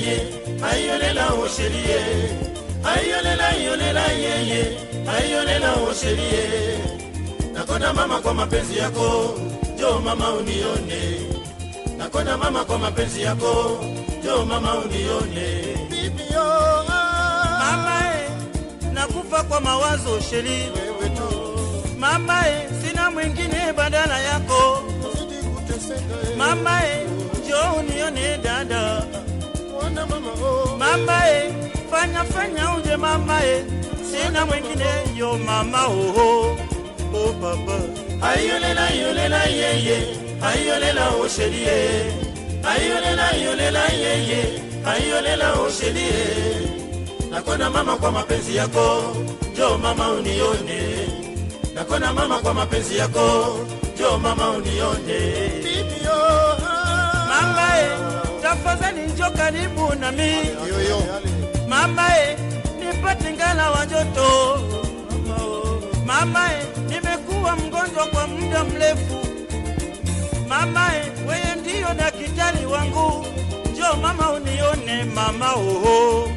yeye ayolela o sherie ayolela yolela yeye ayolela o sherie. Nakonda mama kwa mapenzi yako jo mama unione. Nakonda mama kwa mapenzi yako jo mama unione. Bibio mama e, nakufa kwa mawazo sheri. Wewe tu. Mama e, sina mwingine badala yako. Eh. mama e, njoo unione dada mama e, fanya fanya uje mama e, sina mwingine yo mama oho. Oh papa. Ayolela yolela yeye. Ayolela o sherie ayolela yolela yeye. Ayolela o shelie. nakona mama kwa mapenzi yako jo mama unione. Nakona mama kwa mapenzi yako jo mama unione. Bibi yo, mama e, tafadhali njo karibu nami mi. Mama e, nipate ngala wa joto. Mama e, nimekuwa mgonjwa kwa muda mrefu. Mama e, weye ndiyo daktari wangu. Njo mama unione mama oho.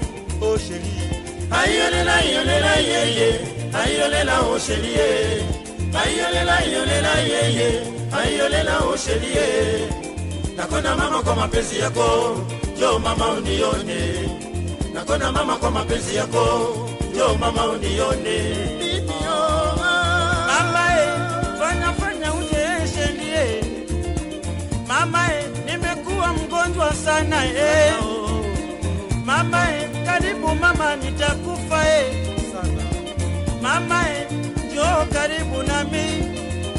Osheri sheri ayolela yolela yeye. Ayolela o sherie. Ayolela yolela yeye. Ayolela o sherie nakona mama kwa mapenzi yako. Jo mama unione. Nakona mama kwa mapenzi yako. Jo mama unione. Mamae fanya fanya uje shendie mama e, nimekuwa mgonjwa sana e. mama e, karibu mama nitakufa e. mama e, njoo karibu nami.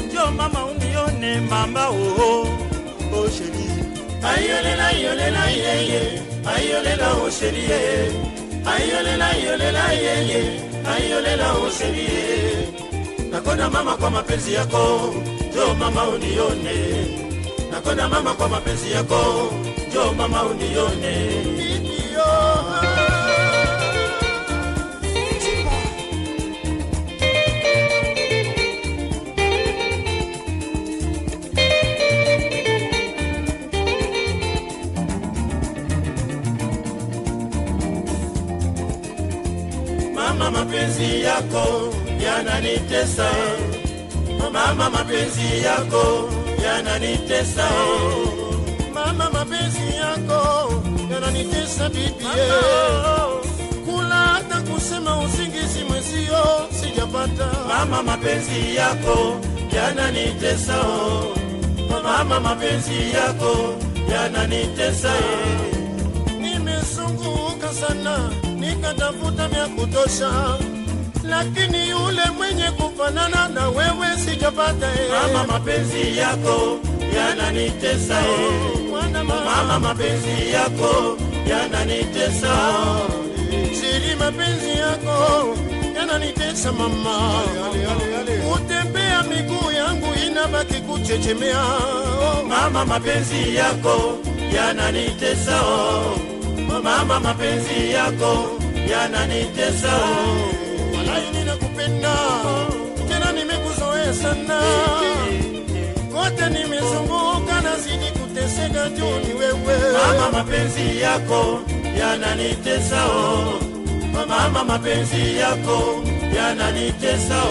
Njoo mama unione mama oho oh, sheri ayolela yolela yeye ayolela o sherie ayolela yolela yeye ayolela o sherie nakona mama kwa mapenzi yako jo mama unione nakona mama kwa mapenzi yako jo mama unione mama mapenzi yako yananitesa. Mama mapenzi yako yananitesa. Mama mapenzi yako yananitesa bibie kula hata kusema usingizi mwezio sijapata. Mama mapenzi yako yananitesa. Mama mapenzi yako yananitesa. Nimezunguka sana nikatafuta vya kutosha lakini yule mwenye kufanana na wewe sijapata eh. mama mapenzi yako yananitesa eh. Mama, mapenzi yako yananitesa siri mapenzi yako yananitesa mama kutembea miguu yangu inabaki kuchechemea mama mapenzi yako yananitesa oh. Mama mapenzi yako yananitesa. Walai ninakupenda tena nimekuzoea sana kote nimezunguka nazidi kuteseka juu ni wewe. Mama mapenzi yako yananitesa. Mama mapenzi yako yananitesa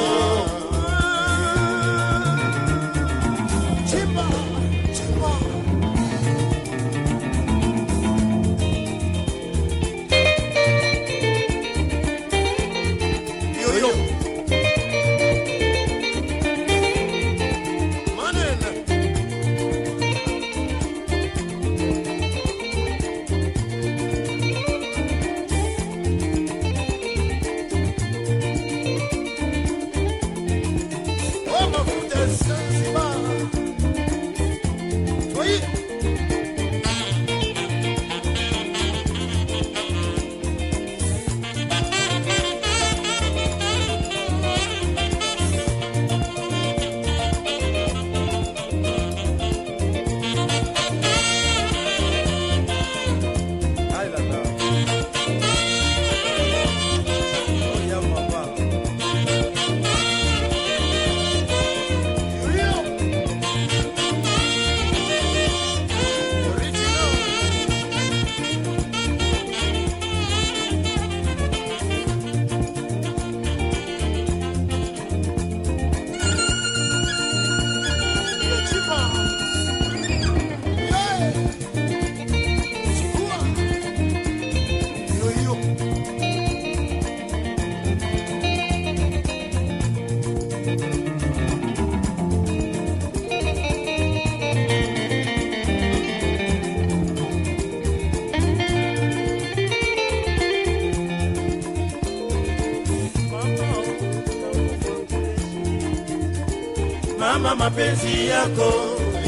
mama mapenzi yako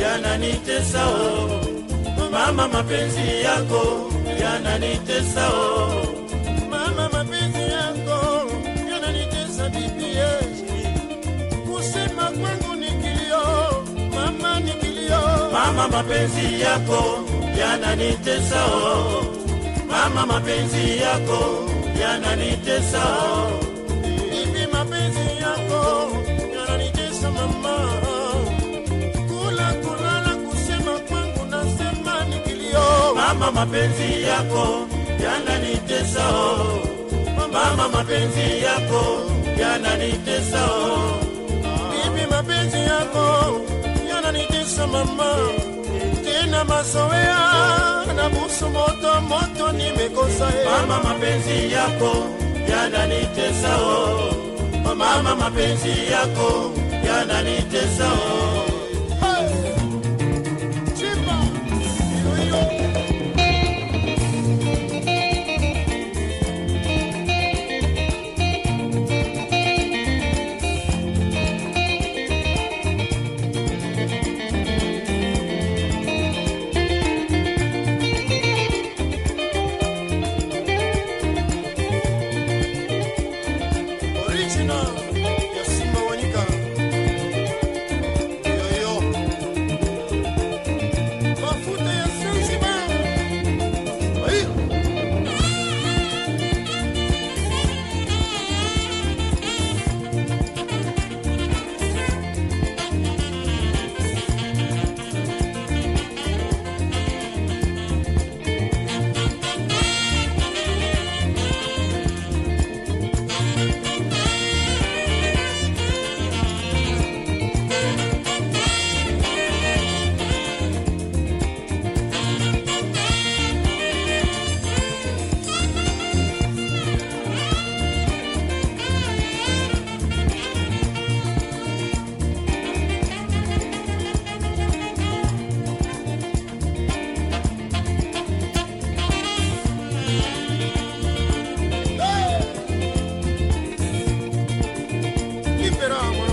yananitesa oh. mama mapenzi yako yananitesa oh. mama mapenzi yako yananitesa bibie kusema kwangu ni kilio mama ni kilio mama mapenzi yako yananitesa oh. mama mapenzi yako yananitesa mama mapenzi yako yananitesa oh. mama mapenzi yako yananitesa oh. bibi mapenzi yako yananitesa mama tena mazoea na busu moto moto nimekosa eh. mama mapenzi yako yananitesa oh. mama mapenzi yako yananitesa oh. it all.